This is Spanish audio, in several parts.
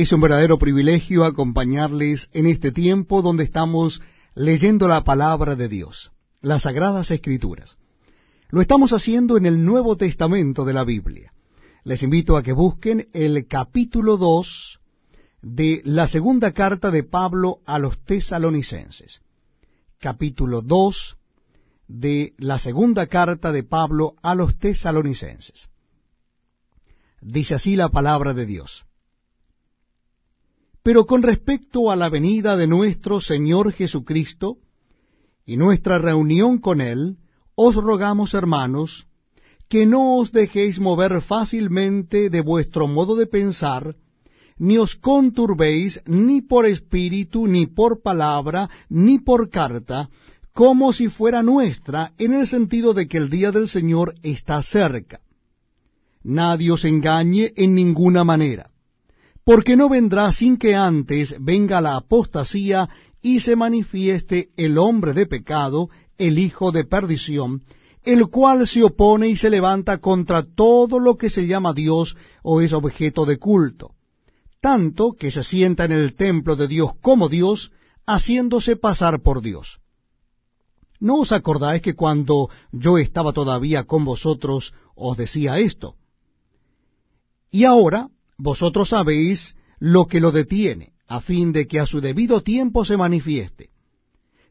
Es un verdadero privilegio acompañarles en este tiempo donde estamos leyendo la palabra de Dios, las sagradas escrituras. Lo estamos haciendo en el Nuevo Testamento de la Biblia. Les invito a que busquen el capítulo 2 de la segunda carta de Pablo a los tesalonicenses. Capítulo 2 de la segunda carta de Pablo a los tesalonicenses. Dice así la palabra de Dios. Pero con respecto a la venida de nuestro Señor Jesucristo y nuestra reunión con Él, os rogamos, hermanos, que no os dejéis mover fácilmente de vuestro modo de pensar, ni os conturbéis ni por espíritu, ni por palabra, ni por carta, como si fuera nuestra, en el sentido de que el día del Señor está cerca. Nadie os engañe en ninguna manera porque no vendrá sin que antes venga la apostasía y se manifieste el hombre de pecado, el hijo de perdición, el cual se opone y se levanta contra todo lo que se llama Dios o es objeto de culto, tanto que se sienta en el templo de Dios como Dios, haciéndose pasar por Dios. ¿No os acordáis que cuando yo estaba todavía con vosotros os decía esto? Y ahora, vosotros sabéis lo que lo detiene, a fin de que a su debido tiempo se manifieste.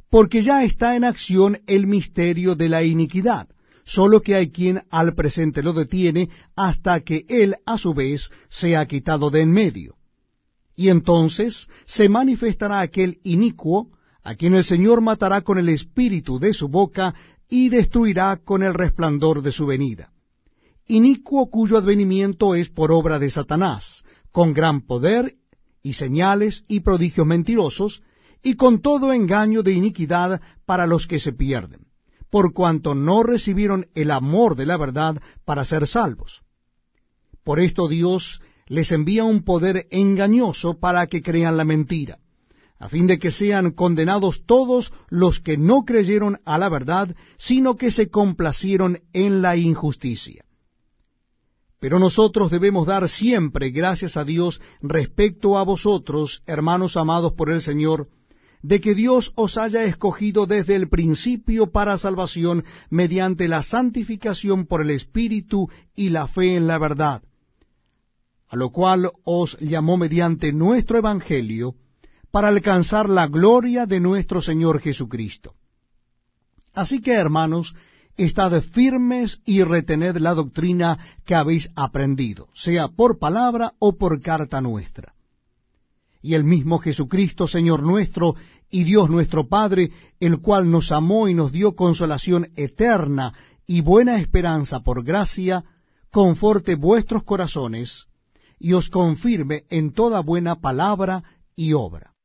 Porque ya está en acción el misterio de la iniquidad, solo que hay quien al presente lo detiene hasta que él a su vez sea quitado de en medio. Y entonces se manifestará aquel inicuo, a quien el Señor matará con el espíritu de su boca y destruirá con el resplandor de su venida inicuo cuyo advenimiento es por obra de Satanás, con gran poder y señales y prodigios mentirosos, y con todo engaño de iniquidad para los que se pierden, por cuanto no recibieron el amor de la verdad para ser salvos. Por esto Dios les envía un poder engañoso para que crean la mentira, a fin de que sean condenados todos los que no creyeron a la verdad, sino que se complacieron en la injusticia. Pero nosotros debemos dar siempre gracias a Dios respecto a vosotros, hermanos amados por el Señor, de que Dios os haya escogido desde el principio para salvación mediante la santificación por el Espíritu y la fe en la verdad, a lo cual os llamó mediante nuestro Evangelio, para alcanzar la gloria de nuestro Señor Jesucristo. Así que, hermanos, estad firmes y retened la doctrina que habéis aprendido, sea por palabra o por carta nuestra. Y el mismo Jesucristo, Señor nuestro, y Dios nuestro Padre, el cual nos amó y nos dio consolación eterna y buena esperanza por gracia, conforte vuestros corazones, y os confirme en toda buena palabra y obra